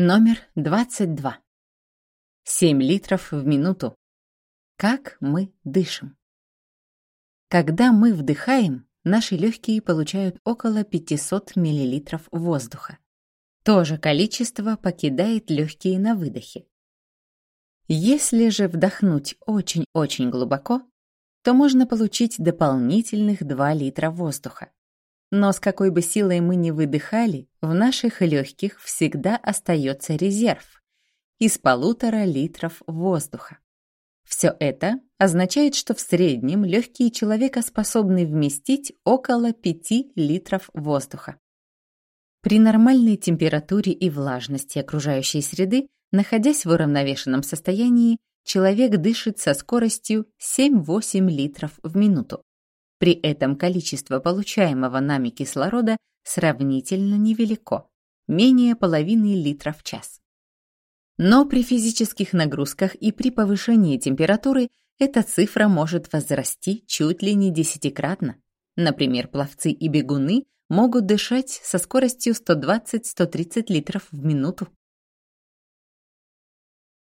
Номер 22. 7 литров в минуту. Как мы дышим? Когда мы вдыхаем, наши легкие получают около 500 мл воздуха. То же количество покидает легкие на выдохе. Если же вдохнуть очень-очень глубоко, то можно получить дополнительных 2 литра воздуха. Но с какой бы силой мы ни выдыхали, в наших легких всегда остается резерв из полутора литров воздуха. Все это означает, что в среднем легкие человека способны вместить около 5 литров воздуха. При нормальной температуре и влажности окружающей среды, находясь в уравновешенном состоянии, человек дышит со скоростью 7-8 литров в минуту. При этом количество получаемого нами кислорода сравнительно невелико, менее половины литра в час. Но при физических нагрузках и при повышении температуры эта цифра может возрасти чуть ли не десятикратно. Например, пловцы и бегуны могут дышать со скоростью 120-130 литров в минуту.